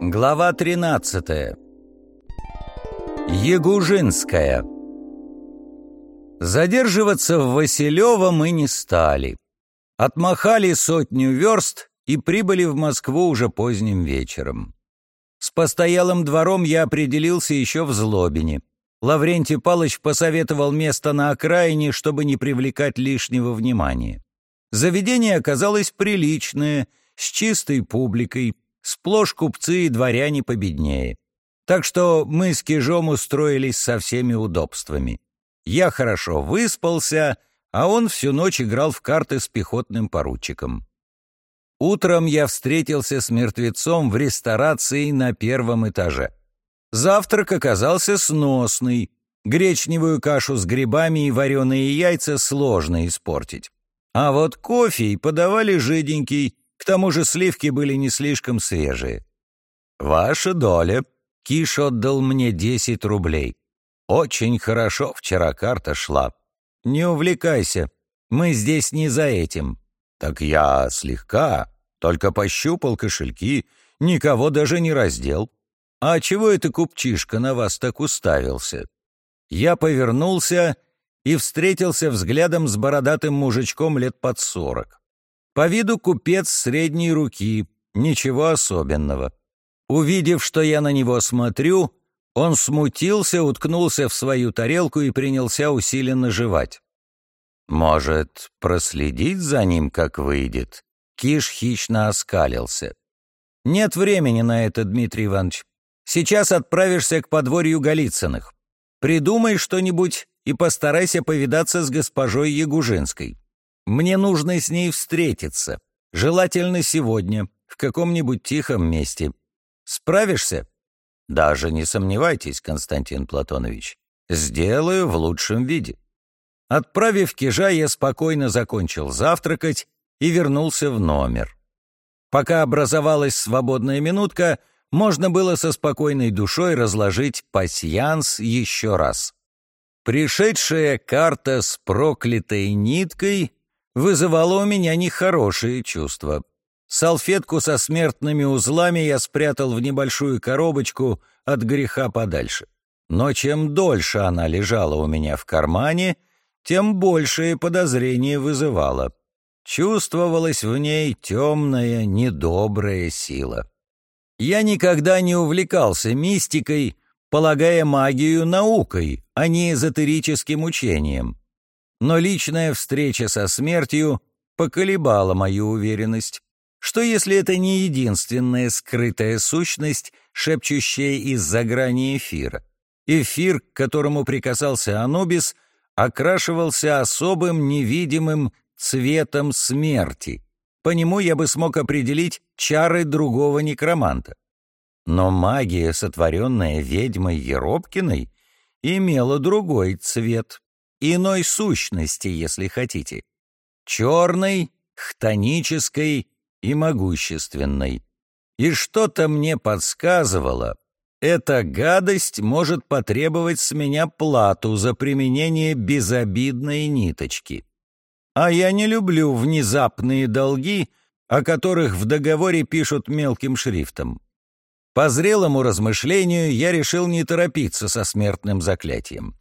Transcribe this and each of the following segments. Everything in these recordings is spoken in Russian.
Глава 13. Ягужинская. Задерживаться в Василево мы не стали. Отмахали сотню верст и прибыли в Москву уже поздним вечером. С постоялым двором я определился еще в Злобине. Лаврентий Палыч посоветовал место на окраине, чтобы не привлекать лишнего внимания. Заведение оказалось приличное, с чистой публикой, сплошь купцы и дворяне победнее. Так что мы с Кижом устроились со всеми удобствами. Я хорошо выспался, а он всю ночь играл в карты с пехотным поручиком. Утром я встретился с мертвецом в ресторации на первом этаже. Завтрак оказался сносный. Гречневую кашу с грибами и вареные яйца сложно испортить. А вот кофе подавали жиденький, к тому же сливки были не слишком свежие. «Ваша доля». Киш отдал мне десять рублей. «Очень хорошо вчера карта шла. Не увлекайся, мы здесь не за этим». «Так я слегка, только пощупал кошельки, никого даже не раздел. А чего это купчишка на вас так уставился?» Я повернулся и встретился взглядом с бородатым мужичком лет под сорок. По виду купец средней руки, ничего особенного. Увидев, что я на него смотрю, он смутился, уткнулся в свою тарелку и принялся усиленно жевать. «Может, проследить за ним, как выйдет?» Киш хищно оскалился. «Нет времени на это, Дмитрий Иванович. Сейчас отправишься к подворью Голицыных. Придумай что-нибудь и постарайся повидаться с госпожой Ягужинской. Мне нужно с ней встретиться. Желательно сегодня, в каком-нибудь тихом месте. Справишься? Даже не сомневайтесь, Константин Платонович. Сделаю в лучшем виде. Отправив кижа, я спокойно закончил завтракать и вернулся в номер. Пока образовалась свободная минутка, можно было со спокойной душой разложить пасьянс еще раз. Пришедшая карта с проклятой ниткой вызывало у меня нехорошие чувства. Салфетку со смертными узлами я спрятал в небольшую коробочку от греха подальше. Но чем дольше она лежала у меня в кармане, тем большее подозрение вызывала. Чувствовалась в ней темная, недобрая сила. Я никогда не увлекался мистикой, полагая магию наукой, а не эзотерическим учением но личная встреча со смертью поколебала мою уверенность, что если это не единственная скрытая сущность, шепчущая из-за грани эфира, эфир, к которому прикасался Анубис, окрашивался особым невидимым цветом смерти. По нему я бы смог определить чары другого некроманта. Но магия, сотворенная ведьмой Еропкиной, имела другой цвет, иной сущности, если хотите. Черной, хтонической и могущественной. И что-то мне подсказывало, эта гадость может потребовать с меня плату за применение безобидной ниточки. А я не люблю внезапные долги, о которых в договоре пишут мелким шрифтом. По зрелому размышлению я решил не торопиться со смертным заклятием.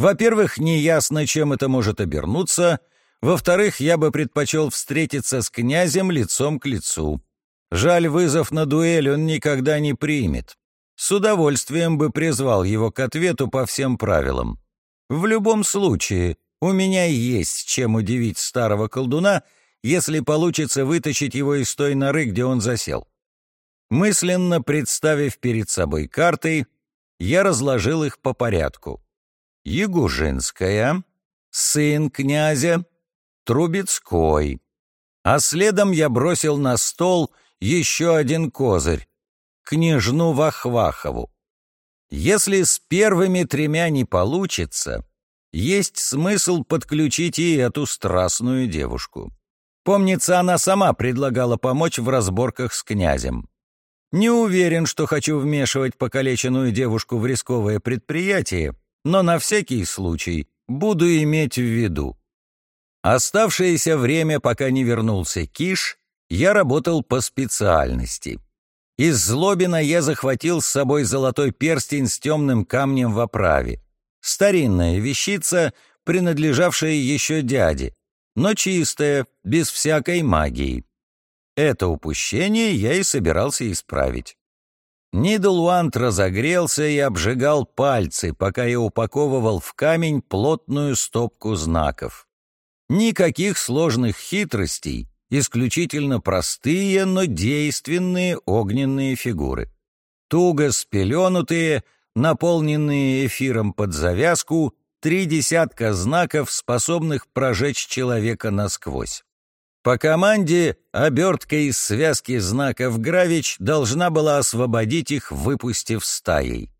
Во-первых, неясно, чем это может обернуться. Во-вторых, я бы предпочел встретиться с князем лицом к лицу. Жаль, вызов на дуэль он никогда не примет. С удовольствием бы призвал его к ответу по всем правилам. В любом случае, у меня есть чем удивить старого колдуна, если получится вытащить его из той норы, где он засел. Мысленно представив перед собой карты, я разложил их по порядку. Ягужинская, сын князя, Трубецкой. А следом я бросил на стол еще один козырь — княжну Вахвахову. Если с первыми тремя не получится, есть смысл подключить и эту страстную девушку. Помнится, она сама предлагала помочь в разборках с князем. Не уверен, что хочу вмешивать покалеченную девушку в рисковое предприятие, но на всякий случай буду иметь в виду. Оставшееся время, пока не вернулся Киш, я работал по специальности. Из Злобина я захватил с собой золотой перстень с темным камнем в оправе. Старинная вещица, принадлежавшая еще дяде, но чистая, без всякой магии. Это упущение я и собирался исправить. Нидл разогрелся и обжигал пальцы, пока я упаковывал в камень плотную стопку знаков. Никаких сложных хитростей, исключительно простые, но действенные огненные фигуры. Туго спеленутые, наполненные эфиром под завязку, три десятка знаков, способных прожечь человека насквозь. По команде обертка из связки знаков Гравич должна была освободить их, выпустив стаей.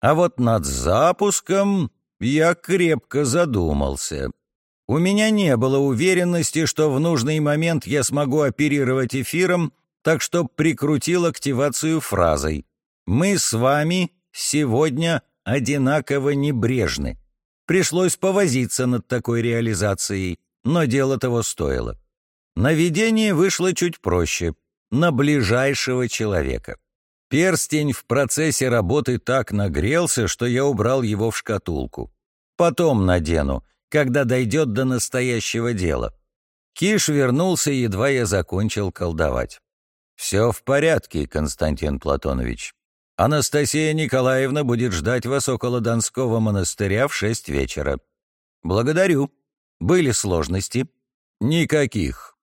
А вот над запуском я крепко задумался. У меня не было уверенности, что в нужный момент я смогу оперировать эфиром, так что прикрутил активацию фразой «Мы с вами сегодня одинаково небрежны». Пришлось повозиться над такой реализацией, но дело того стоило. Наведение вышло чуть проще, на ближайшего человека. Перстень в процессе работы так нагрелся, что я убрал его в шкатулку. Потом надену, когда дойдет до настоящего дела. Киш вернулся, едва я закончил колдовать. «Все в порядке, Константин Платонович. Анастасия Николаевна будет ждать вас около Донского монастыря в шесть вечера. Благодарю. Были сложности? Никаких.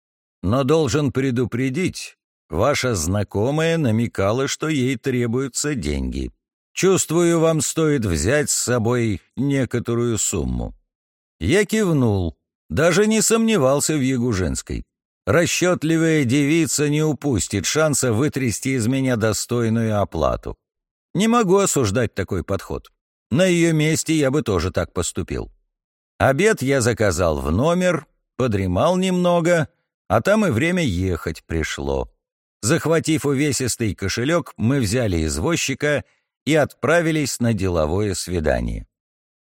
Но должен предупредить, ваша знакомая намекала, что ей требуются деньги. Чувствую, вам стоит взять с собой некоторую сумму. Я кивнул, даже не сомневался в Ягужинской. Расчетливая девица не упустит шанса вытрясти из меня достойную оплату. Не могу осуждать такой подход. На ее месте я бы тоже так поступил. Обед я заказал в номер, подремал немного, а там и время ехать пришло. Захватив увесистый кошелек, мы взяли извозчика и отправились на деловое свидание.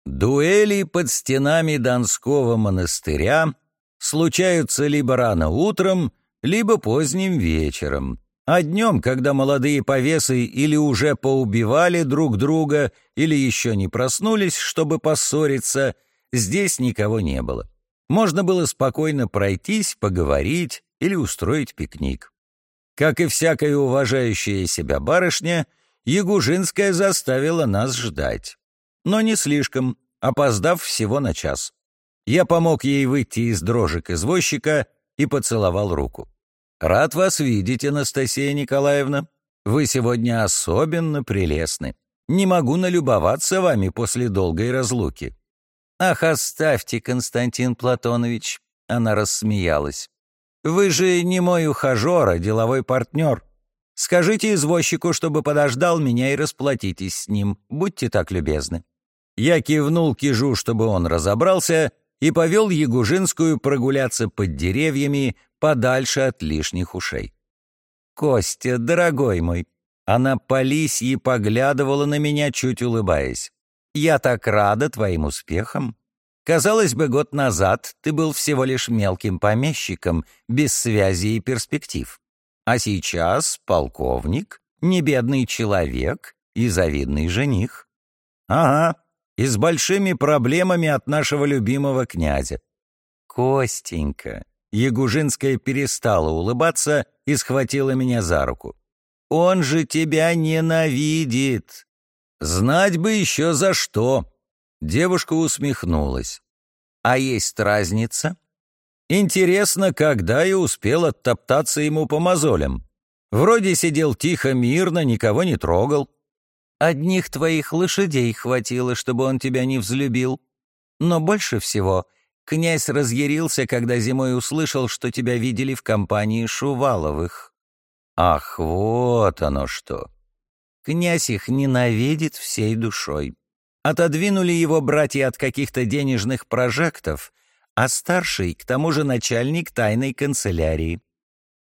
Дуэли под стенами Донского монастыря случаются либо рано утром, либо поздним вечером, а днем, когда молодые повесы или уже поубивали друг друга, или еще не проснулись, чтобы поссориться, здесь никого не было. Можно было спокойно пройтись, поговорить или устроить пикник. Как и всякая уважающая себя барышня, Ягужинская заставила нас ждать но не слишком, опоздав всего на час. Я помог ей выйти из дрожек извозчика и поцеловал руку. «Рад вас видеть, Анастасия Николаевна. Вы сегодня особенно прелестны. Не могу налюбоваться вами после долгой разлуки». «Ах, оставьте, Константин Платонович!» Она рассмеялась. «Вы же не мой ухажер, а деловой партнер. Скажите извозчику, чтобы подождал меня и расплатитесь с ним. Будьте так любезны». Я кивнул Кижу, чтобы он разобрался, и повел Ягужинскую прогуляться под деревьями подальше от лишних ушей. «Костя, дорогой мой!» Она по лисьи поглядывала на меня, чуть улыбаясь. «Я так рада твоим успехам. Казалось бы, год назад ты был всего лишь мелким помещиком, без связи и перспектив. А сейчас полковник, небедный человек и завидный жених. Ага, и с большими проблемами от нашего любимого князя. Костенька. Ягужинская перестала улыбаться и схватила меня за руку. Он же тебя ненавидит. Знать бы еще за что. Девушка усмехнулась. А есть разница? Интересно, когда я успел оттоптаться ему по мозолям. Вроде сидел тихо, мирно, никого не трогал. Одних твоих лошадей хватило, чтобы он тебя не взлюбил. Но больше всего князь разъярился, когда зимой услышал, что тебя видели в компании Шуваловых. Ах, вот оно что! Князь их ненавидит всей душой. Отодвинули его братья от каких-то денежных прожектов, а старший, к тому же, начальник тайной канцелярии.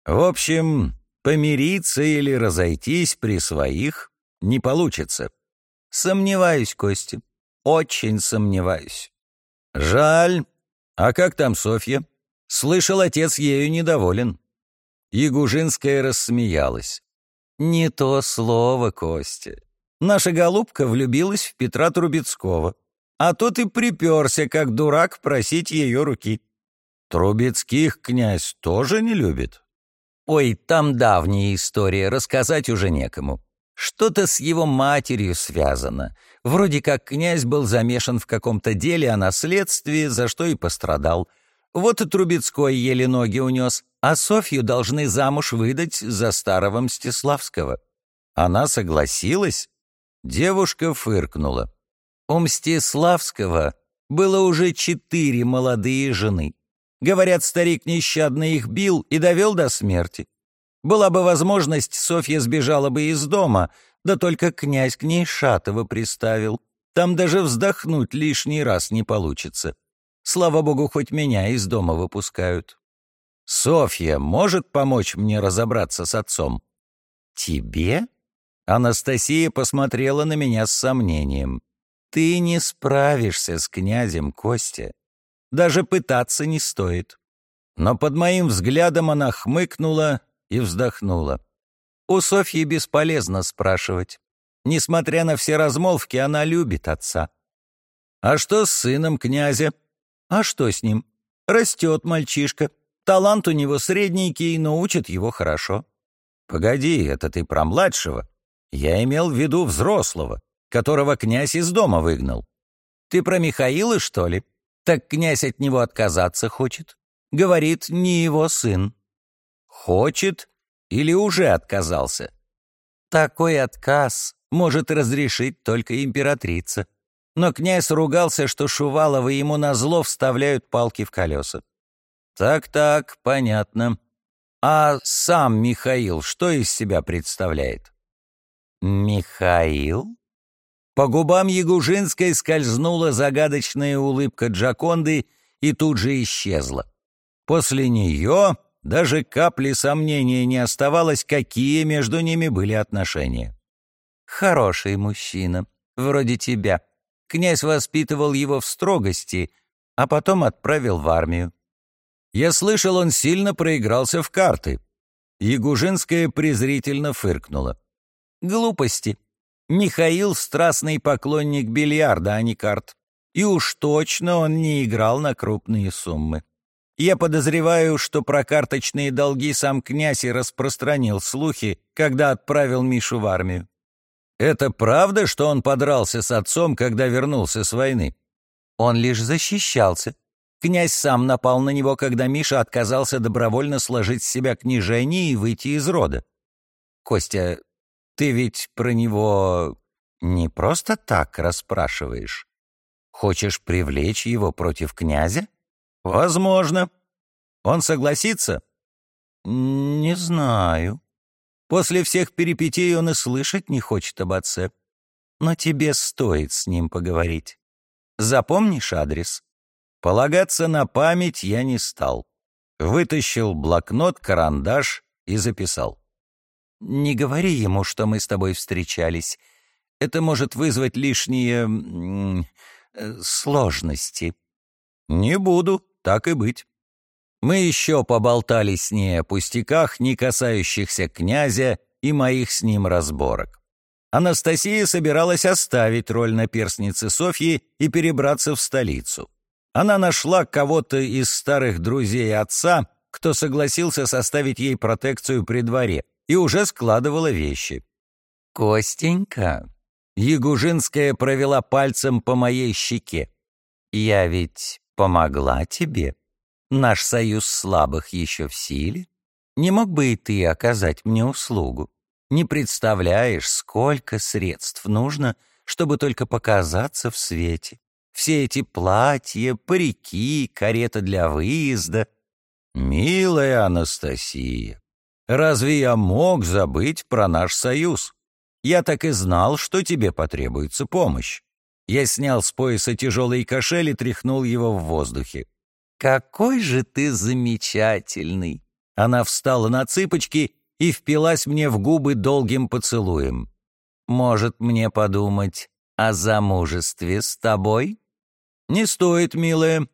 В общем, помириться или разойтись при своих не получится. Сомневаюсь, Костя. Очень сомневаюсь. Жаль. А как там Софья? Слышал, отец ею недоволен. Ягужинская рассмеялась. Не то слово, Костя. Наша голубка влюбилась в Петра Трубецкого, а тот и приперся, как дурак, просить ее руки. Трубецких князь тоже не любит. Ой, там давняя история, рассказать уже некому. Что-то с его матерью связано. Вроде как князь был замешан в каком-то деле о наследстве, за что и пострадал. Вот и Трубецкой еле ноги унес, а Софью должны замуж выдать за старого Мстиславского. Она согласилась. Девушка фыркнула. У Мстиславского было уже четыре молодые жены. Говорят, старик нещадно их бил и довел до смерти. Была бы возможность, Софья сбежала бы из дома, да только князь к ней Шатова приставил. Там даже вздохнуть лишний раз не получится. Слава богу, хоть меня из дома выпускают. Софья может помочь мне разобраться с отцом? Тебе? Анастасия посмотрела на меня с сомнением. Ты не справишься с князем, Костя. Даже пытаться не стоит. Но под моим взглядом она хмыкнула и вздохнула. У Софьи бесполезно спрашивать. Несмотря на все размолвки, она любит отца. А что с сыном князя? А что с ним? Растет мальчишка. Талант у него средненький, но учит его хорошо. Погоди, это ты про младшего? Я имел в виду взрослого, которого князь из дома выгнал. Ты про Михаила, что ли? Так князь от него отказаться хочет. Говорит, не его сын. Хочет или уже отказался? Такой отказ может разрешить только императрица. Но князь ругался, что Шуваловы ему на зло вставляют палки в колеса. Так-так, понятно. А сам Михаил что из себя представляет? Михаил? По губам Ягужинской скользнула загадочная улыбка Джаконды и тут же исчезла. После нее даже капли сомнения не оставалось, какие между ними были отношения. «Хороший мужчина, вроде тебя. Князь воспитывал его в строгости, а потом отправил в армию. Я слышал, он сильно проигрался в карты». Ягужинская презрительно фыркнула. «Глупости. Михаил — страстный поклонник бильярда, а не карт. И уж точно он не играл на крупные суммы. Я подозреваю, что про карточные долги сам князь и распространил слухи, когда отправил Мишу в армию. Это правда, что он подрался с отцом, когда вернулся с войны? Он лишь защищался. Князь сам напал на него, когда Миша отказался добровольно сложить с себя княжение и выйти из рода. Костя, ты ведь про него не просто так расспрашиваешь. Хочешь привлечь его против князя? «Возможно. Он согласится?» «Не знаю. После всех перипетий он и слышать не хочет об отце. Но тебе стоит с ним поговорить. Запомнишь адрес?» Полагаться на память я не стал. Вытащил блокнот, карандаш и записал. «Не говори ему, что мы с тобой встречались. Это может вызвать лишние... Э, сложности». «Не буду», так и быть. Мы еще поболтали с ней о пустяках, не касающихся князя и моих с ним разборок. Анастасия собиралась оставить роль наперсницы Софьи и перебраться в столицу. Она нашла кого-то из старых друзей отца, кто согласился составить ей протекцию при дворе, и уже складывала вещи. «Костенька», — Ягужинская провела пальцем по моей щеке, — «я ведь помогла тебе. Наш союз слабых еще в силе. Не мог бы и ты оказать мне услугу? Не представляешь, сколько средств нужно, чтобы только показаться в свете. Все эти платья, парики, карета для выезда. Милая Анастасия, разве я мог забыть про наш союз? Я так и знал, что тебе потребуется помощь. Я снял с пояса тяжелый кошель и тряхнул его в воздухе. «Какой же ты замечательный!» Она встала на цыпочки и впилась мне в губы долгим поцелуем. «Может, мне подумать о замужестве с тобой?» «Не стоит, милая.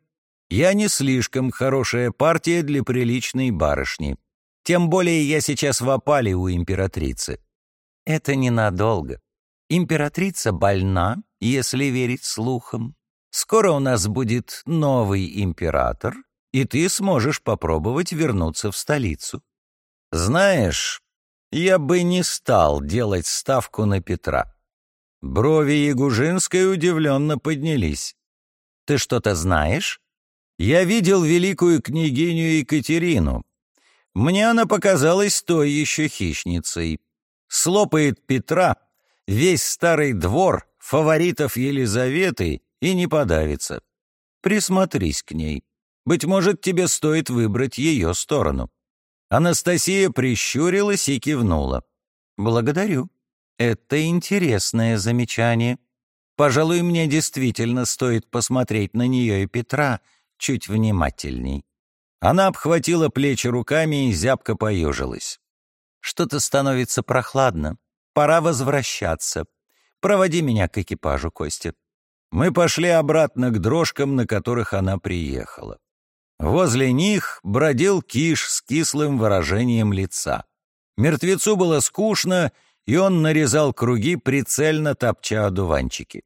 Я не слишком хорошая партия для приличной барышни. Тем более я сейчас в опале у императрицы. Это ненадолго. Императрица больна, если верить слухам. Скоро у нас будет новый император, и ты сможешь попробовать вернуться в столицу. Знаешь, я бы не стал делать ставку на Петра. Брови Ягужинской удивленно поднялись. Ты что-то знаешь? Я видел великую княгиню Екатерину. Мне она показалась той еще хищницей. Слопает Петра, весь старый двор, фаворитов Елизаветы, и не подавится. Присмотрись к ней. Быть может, тебе стоит выбрать ее сторону». Анастасия прищурилась и кивнула. «Благодарю. Это интересное замечание. Пожалуй, мне действительно стоит посмотреть на нее и Петра чуть внимательней». Она обхватила плечи руками и зябко поежилась. «Что-то становится прохладно. Пора возвращаться. Проводи меня к экипажу, Костя». Мы пошли обратно к дрожкам, на которых она приехала. Возле них бродил Киш с кислым выражением лица. Мертвецу было скучно, и он нарезал круги, прицельно топча одуванчики.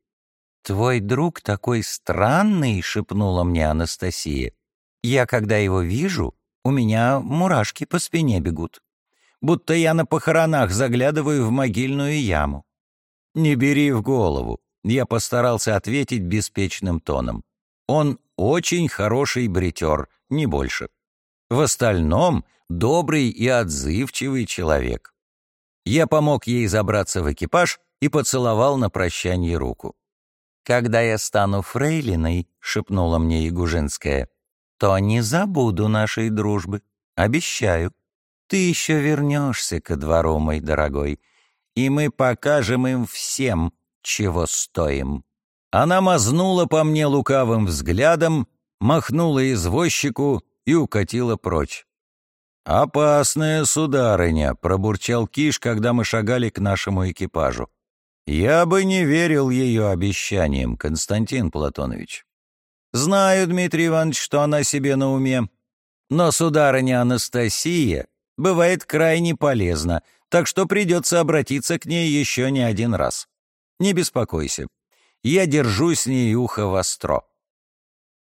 «Твой друг такой странный», — шепнула мне Анастасия. «Я, когда его вижу, у меня мурашки по спине бегут. Будто я на похоронах заглядываю в могильную яму». «Не бери в голову», — я постарался ответить беспечным тоном. «Он очень хороший бритер, не больше. В остальном добрый и отзывчивый человек. Я помог ей забраться в экипаж и поцеловал на прощание руку. «Когда я стану фрейлиной», — шепнула мне Ягужинская, «то не забуду нашей дружбы, обещаю. Ты еще вернешься ко двору, мой дорогой, и мы покажем им всем, чего стоим». Она мазнула по мне лукавым взглядом, махнула извозчику и укатила прочь. «Опасная сударыня», — пробурчал Киш, когда мы шагали к нашему экипажу. «Я бы не верил ее обещаниям, Константин Платонович. Знаю, Дмитрий Иванович, что она себе на уме, но сударыня Анастасия бывает крайне полезна, так что придется обратиться к ней еще не один раз. Не беспокойся, я держу с ней ухо востро.